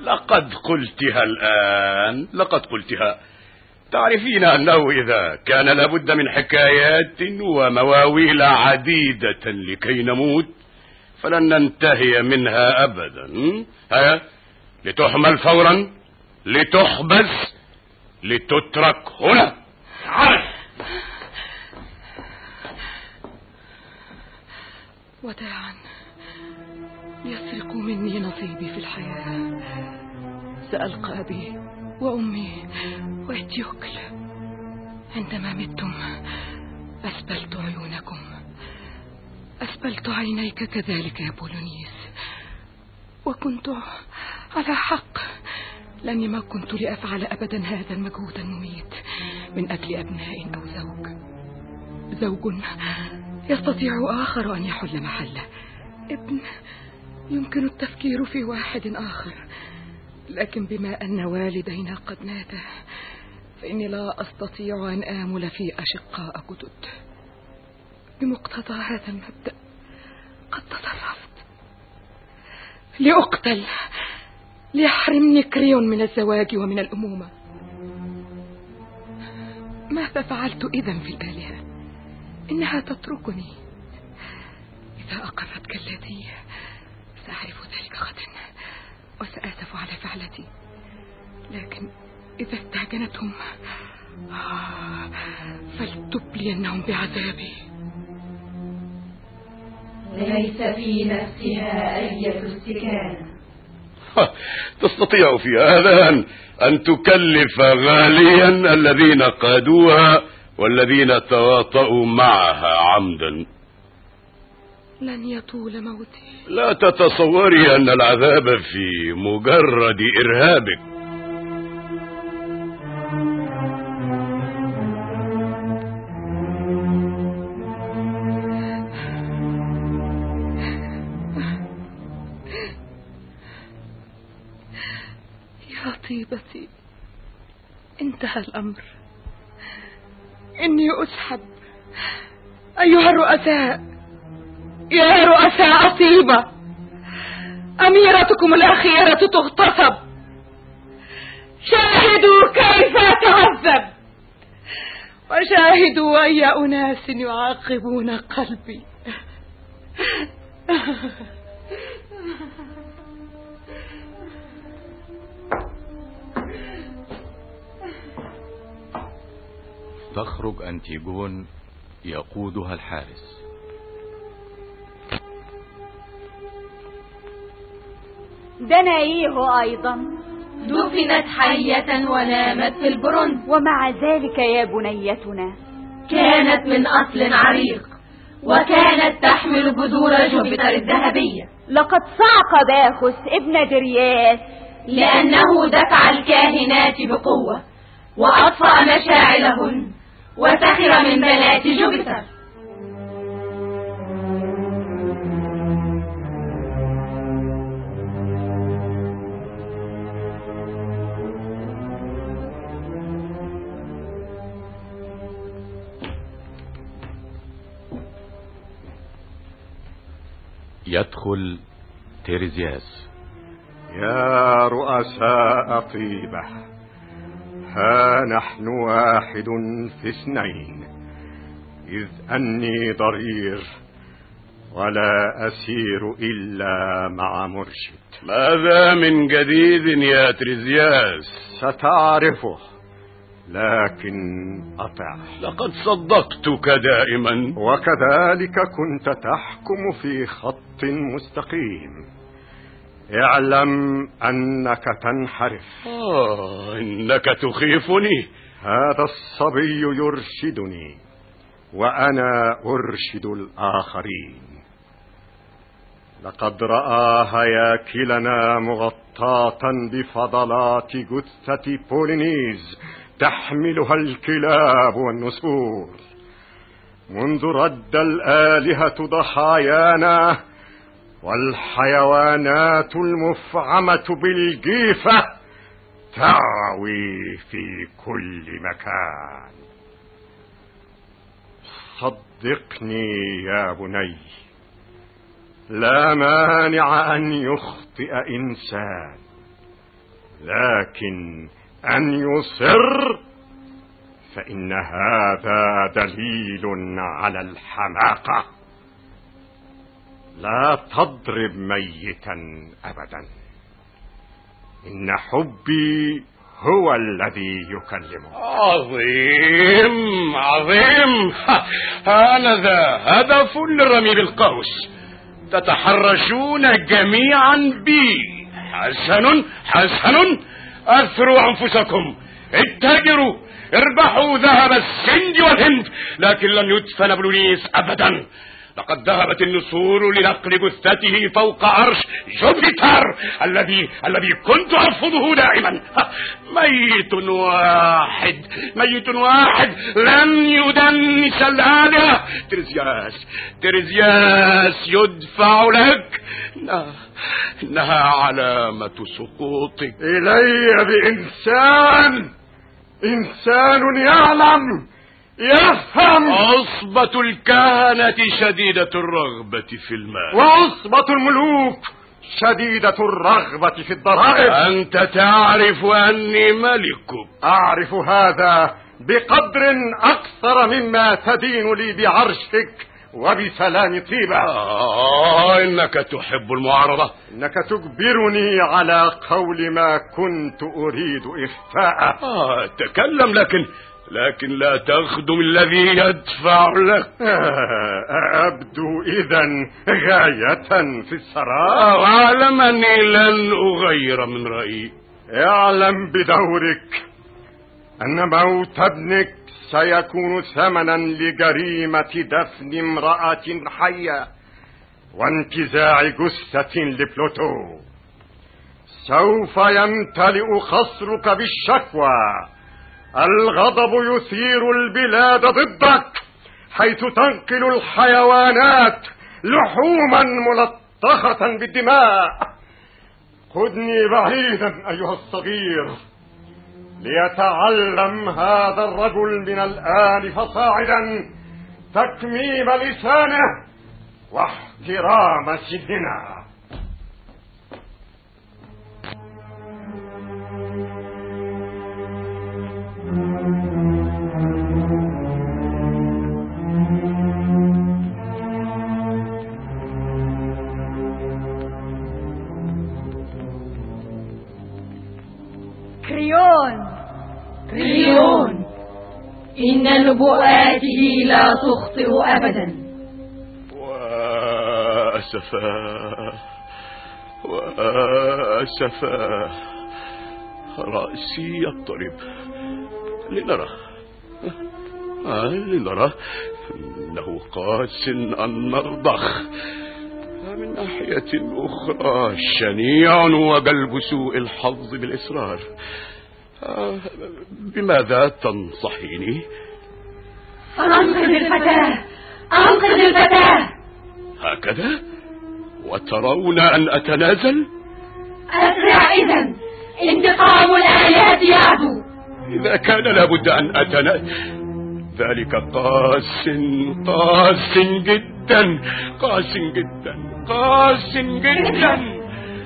Speaker 7: لقد قلتها الآن لقد قلتها. تعرفين أنه إذا كان لابد من حكايات ومواويل عديدة لكي نموت فلن ننتهي منها أبدا. ها؟ لتحمل فورا لتحبس لتترك هنا. عرف
Speaker 3: وداعا يسرق مني نصيبي في الحياة. سألقى أبي وأمي وإتيوكل. عندما متم أسبلت عيونكم. أسبلت عينيك كذلك يا بولونيس. وكنت على حق. لأني ما كنت لأفعل أبدا هذا المجهود المميت من أجل أبناء أو زوج. زوج يستطيع آخر أن يحل محله ابن يمكن التفكير في واحد آخر. لكن بما أن والدينا قد ماتا فإني لا أستطيع أن آمل في أشقاء جدد. بمقتضى هذا المبدأ. قد تصرفت لأقتل. ليحرمني كريون من الزواج ومن الأمومة. ماذا فعلت إذا في الآلهة؟ إنها تتركني. إذا أقرت كالتي سأعرف ذلك غدا وسآسف على فعلتي. لكن إذا استهجنتهم آه، فلتبلينهم بعذابي.
Speaker 6: ليس في نفسها أية استكانة
Speaker 7: تستطيع في هذا أن, أن تكلف غاليا الذين قادوها والذين تواطؤوا معها عمدا.
Speaker 3: لن يطول موتي
Speaker 7: لا تتصوري أن العذاب في مجرد إرهابك.
Speaker 3: طيبتي انتهى الأمر. إني أسحب. أيها الرؤساء يا رؤساء طيبة أميرتكم الأخيرة تغتصب. شاهدوا كيف تعذب وشاهدوا أي أناس يعاقبون قلبي.
Speaker 2: تخرج أنتيجون يقودها الحارس.
Speaker 5: دناييه أيضا.
Speaker 6: دفنت حية ونامت في البرج.
Speaker 5: ومع ذلك يا بنيتنا.
Speaker 6: كانت من أصل عريق وكانت تحمل بذور جوبيتر الذهبية
Speaker 5: لقد صعق باخس ابن درياس.
Speaker 6: لأنه دفع الكاهنات بقوة وأطفأ مشاعلهن. وسخر من بنات جوبيتر
Speaker 2: يدخل تيريزياس.
Speaker 10: يا رؤساء طيبة ها نحن واحد في اثنين. إذ أني ضرير ولا أسير إلا مع مرشد.
Speaker 7: ماذا من جديد يا تريزياس؟
Speaker 10: ستعرفه لكن أطع.
Speaker 7: لقد صدقتك دائما.
Speaker 10: وكذلك كنت تحكم في خط مستقيم. اعلم أنك تنحرف.
Speaker 7: آه إنك تخيفني.
Speaker 10: هذا الصبي يرشدني وأنا أرشد الآخرين. لقد رأى هياكلنا مغطاة بفضلات جثة بولينيز تحملها الكلاب والنسور. منذ رد الآلهة ضحايانا والحيوانات المفعمة بالجيفة تعوي في كل مكان. صدقني يا بني لا مانع أن يخطئ إنسان لكن أن يصر فإن هذا دليل على الحماقة. لا تضرب ميتا أبدا. إن حبي هو الذي يكلمه.
Speaker 7: عظيم عظيم. هذا هدف للرمي بالقوس تتحرشون جميعا بي. حسن حسن أثروا أنفسكم. اتجروا اربحوا ذهب السند والهند لكن لن يدفن بولينيس أبدا. لقد ذهبت النسور لنقل جثته فوق عرش جوبيتر الذي الذي كنت أرفضه دائما. ميت واحد ميت واحد. لن يدنس الآلهة. ترزياس ترزياس يدفع لك. إنها, علامة سقوطك.
Speaker 10: إلي بإنسان إنسان يعلم. يفهم
Speaker 7: عصبة الكهنة شديدة الرغبة في المال.
Speaker 10: وعصبة الملوك شديدة الرغبة في الضرائب.
Speaker 7: أنت تعرف أني ملكك
Speaker 10: أعرف هذا بقدر أكثر مما تدين لي بعرشك وبسلام طيبة.
Speaker 7: آه إنك تحب المعارضة.
Speaker 10: إنك تجبرني على قول ما كنت أريد إخفاءه.
Speaker 7: آه تكلم لكن لكن لا تخدم الذي يدفع لك.
Speaker 10: أبدو إذا غاية في السراء
Speaker 7: أعلم أني لن أغير من رأيي.
Speaker 10: اعلم بدورك أن موت ابنك سيكون ثمنا لجريمة دفن امرأة حية وانتزاع جثة لبلوتو. سوف يمتلئ خصرك بالشكوى. الغضب يثير البلاد ضدك حيث تنقل الحيوانات لحوما ملطخة بالدماء. خذني بعيدا أيها الصغير ليتعلم هذا الرجل من الآن فصاعدا تكميم لسانه واحترام سننا.
Speaker 6: إن نبوءاته لا تخطئ أبدا.
Speaker 7: وأسفا وأسفا رأسي يضطرب. لنرى. آه لنرى. إنه قاس أن نرضخ من ناحية أخرى شنيع وقلب سوء الحظ بالإصرار. بماذا تنصحيني؟
Speaker 6: أنقذ الفتاة! أنقذ الفتاة!
Speaker 7: هكذا؟ وترون أن أتنازل؟
Speaker 6: أسرع إذا انتقام الآلهة يعدو!
Speaker 7: إذا كان لابد أن أتنازل. ذلك قاس قاس جدا! قاس جدا! قاس جدا!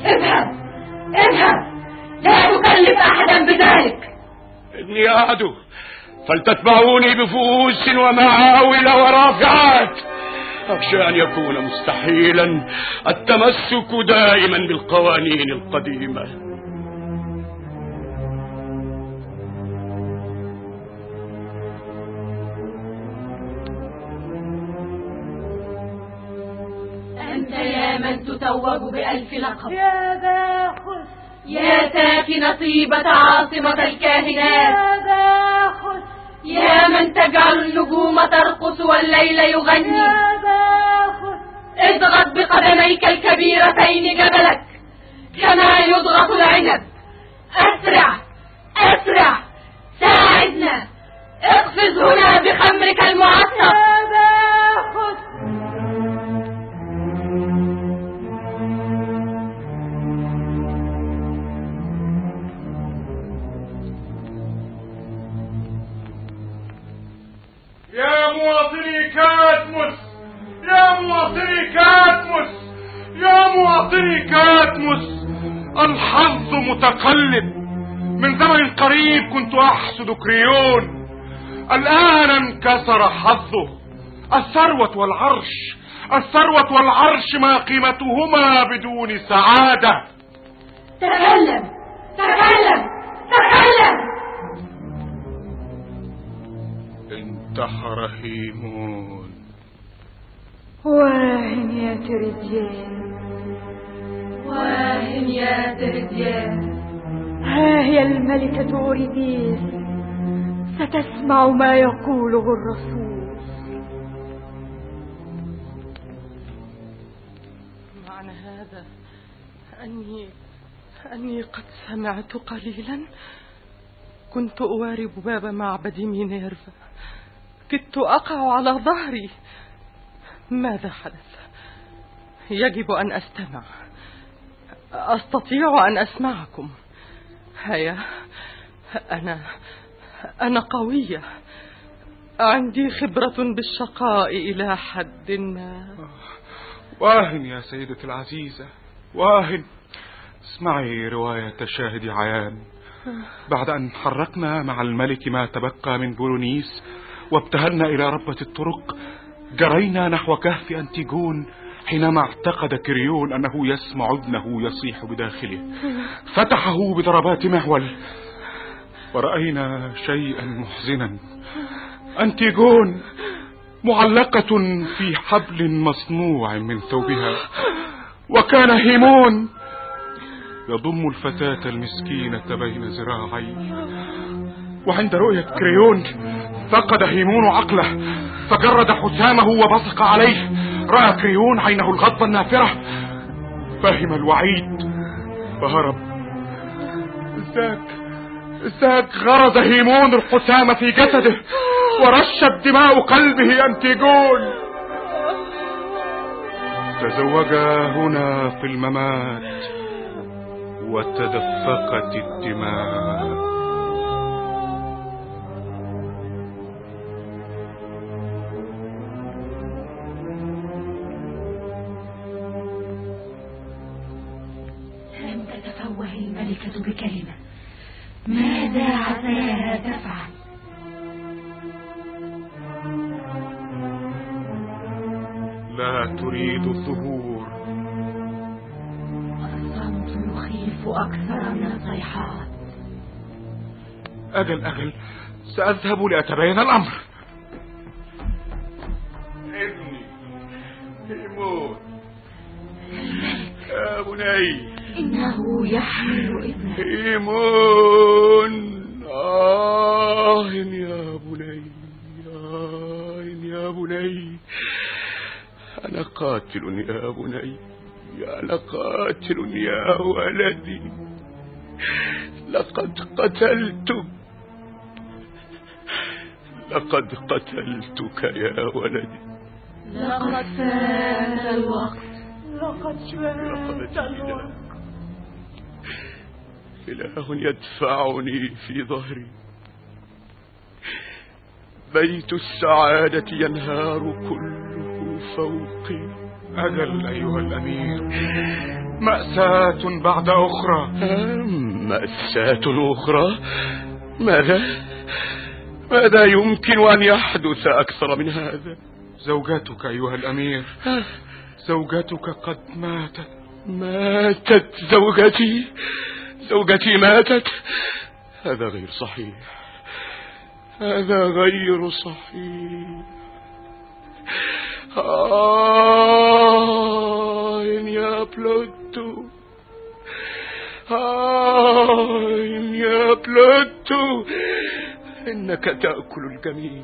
Speaker 6: اذهب! اذهب! لا تكلف أحدا بذلك.
Speaker 7: إني أعدو. فلتتبعوني بفؤوس ومعاول ورافعات. أخشى أن يكون مستحيلا التمسك دائما بالقوانين القديمة.
Speaker 6: أنت يا من تتوج بألف لقب.
Speaker 5: يا باخس
Speaker 6: يا ساكن طيبة عاصمة الكاهنات.
Speaker 5: يا
Speaker 6: يا من تجعل النجوم ترقص والليل يغني. اضغط بقدميك الكبيرتين جبلك كما يضغط العنب. أسرع أسرع ساعدنا. اقفز هنا بخمرك المعطر.
Speaker 9: متقلب من زمن قريب كنت أحسد كريون. الآن انكسر حظه. الثروة والعرش. الثروة والعرش ما قيمتهما بدون سعادة.
Speaker 6: تكلم. تكلم. تكلم.
Speaker 9: انتحر هيمون
Speaker 5: واهن يا تريديان
Speaker 6: واهن يا ترديان
Speaker 5: ها هي الملكة أوريديس. ستسمع ما يقوله الرسول.
Speaker 11: معنى هذا أني أني قد سمعت قليلا. كنت أوارب باب معبد مينيرفا. كدت أقع على ظهري. ماذا حدث؟ يجب أن أستمع. أستطيع أن أسمعكم. هيا أنا أنا قوية. عندي خبرة بالشقاء إلى حد ما.
Speaker 9: واهن يا سيدتي العزيزة واهن. اسمعي رواية شاهد عيان. بعد أن حركنا مع الملك ما تبقى من بولونيس وابتهلنا إلى ربة الطرق جرينا نحو كهف أنتيجون حينما اعتقد كريون أنه يسمع ابنه يصيح بداخله فتحه بضربات معول ورأينا شيئا محزنا. أنتيجون معلقة في حبل مصنوع من ثوبها. وكان هيمون يضم الفتاة المسكينة بين ذراعي. وعند رؤية كريون فقد هيمون عقله. فجرد حسامه وبصق عليه. رأى كريون عينه الغضة النافرة. فهم الوعيد. فهرب. ذاك ذاك غرز هيمون الحسام في جسده. ورشت دماء قلبه أنتيجون تزوجا هنا في الممات. وتدفقت الدماء.
Speaker 6: ماذا عساها تفعل؟
Speaker 9: لا تريد الظهور
Speaker 6: الصمت يخيف أكثر من الصيحات.
Speaker 9: أجل أجل سأذهب لأتبين الأمر.
Speaker 7: ابني هيمون يا بني.
Speaker 6: إنه يحمل ابنه.
Speaker 7: هيمون آه يا بني آه يا بني. أنا قاتل يا بني أنا قاتل يا ولدي. لقد قتلتك لقد قتلتك يا ولدي.
Speaker 6: لقد فات الوقت.
Speaker 12: لقد فات الوقت.
Speaker 7: إله يدفعني في ظهري. بيت السعادة ينهار كله فوقي.
Speaker 9: أجل أيها الأمير. مأساة بعد أخرى.
Speaker 7: مأساة أخرى؟ ماذا؟ ماذا يمكن أن يحدث أكثر من هذا؟
Speaker 9: زوجتك أيها الأمير. زوجتك قد ماتت.
Speaker 7: ماتت زوجتي. زوجتي ماتت. هذا غير صحيح. هذا غير صحيح. آه يا بلوتو آه يا بلوتو إنك تأكل الجميع.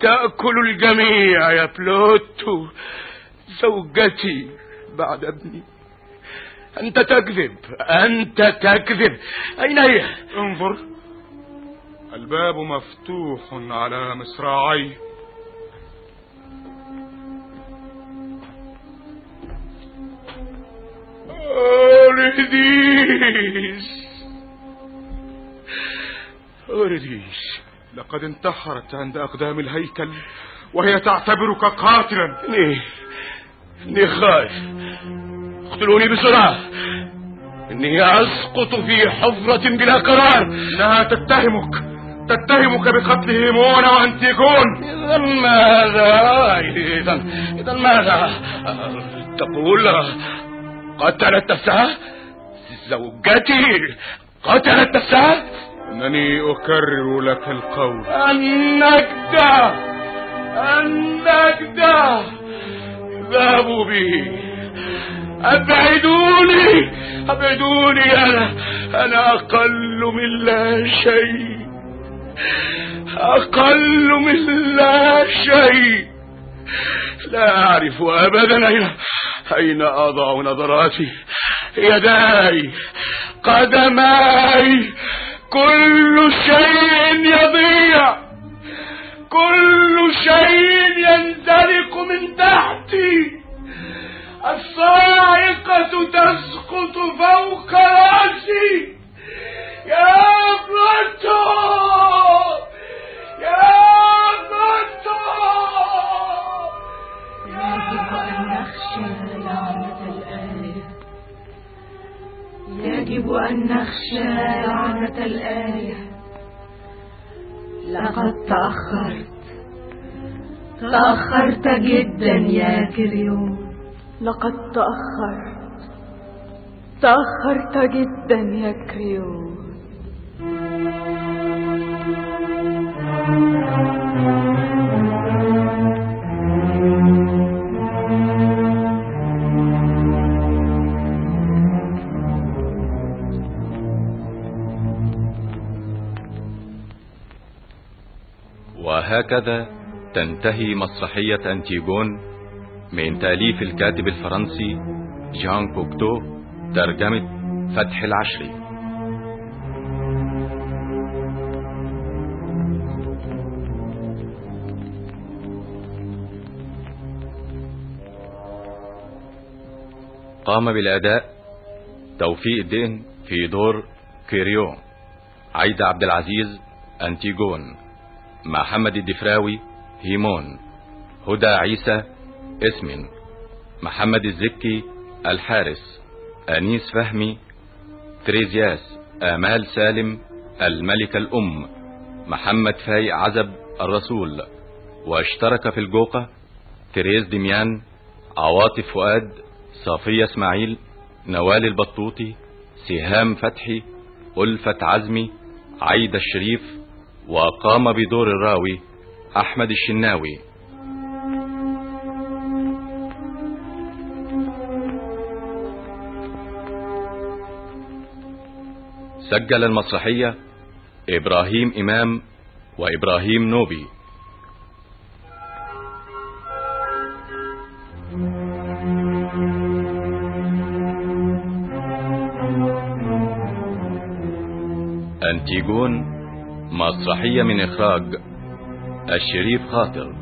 Speaker 7: تأكل الجميع يا بلوتو زوجتي بعد ابني. أنت تكذب أنت تكذب. أين هي؟
Speaker 9: انظر الباب مفتوح على مصراعي.
Speaker 7: أورديس أورديس
Speaker 9: لقد انتحرت عند أقدام الهيكل وهي تعتبرك قاتلا.
Speaker 7: إني إني خايف. اقتلوني بسرعة. إني أسقط في حفرة بلا قرار.
Speaker 9: إنها تتهمك. تتهمك بقتل هيمون وأنتيجون
Speaker 7: إذا ماذا؟ إذا إذا ماذا؟ تقول قتلت نفسها؟ زوجتي قتلت نفسها؟
Speaker 9: أنني أكرر لك القول.
Speaker 7: النجدة النجدة ذهبوا بي أبعدوني أبعدوني أنا أنا أقل من لا شيء. أقل من لا شيء. لا أعرف أبدا أين أين أضع نظراتي. يداي قدماي كل شيء يضيع. كل شيء ينزلق من تحتي. الصاعقة تسقط فوق رأسي. يا بلوتو يا بلوتو
Speaker 6: يجب أن نخشى لعنة الآية لقد تأخرت. تأخرت جدا يا كريون
Speaker 3: لقد تأخرت. تأخرت جدا يا كريون
Speaker 2: وهكذا تنتهي مسرحية أنتيجون من تأليف الكاتب الفرنسي جان كوكتو ترجمة فتح العشري قام بالأداء توفيق الدين في دور كيريون عايدة عبد العزيز أنتيجون محمد الدفراوي هيمون هدى عيسى اسم محمد الزكي الحارس أنيس فهمي تريزياس آمال سالم الملكة الأم محمد فايق عزب الرسول واشترك في الجوقة تريز دميان عواطف فؤاد صافية إسماعيل نوال البطوطي سهام فتحي ألفة عزمي عايدة الشريف وقام بدور الراوي أحمد الشناوي. سجل المسرحية إبراهيم إمام وإبراهيم نوبي. أنتيجون مسرحية من إخراج الشريف خاطر.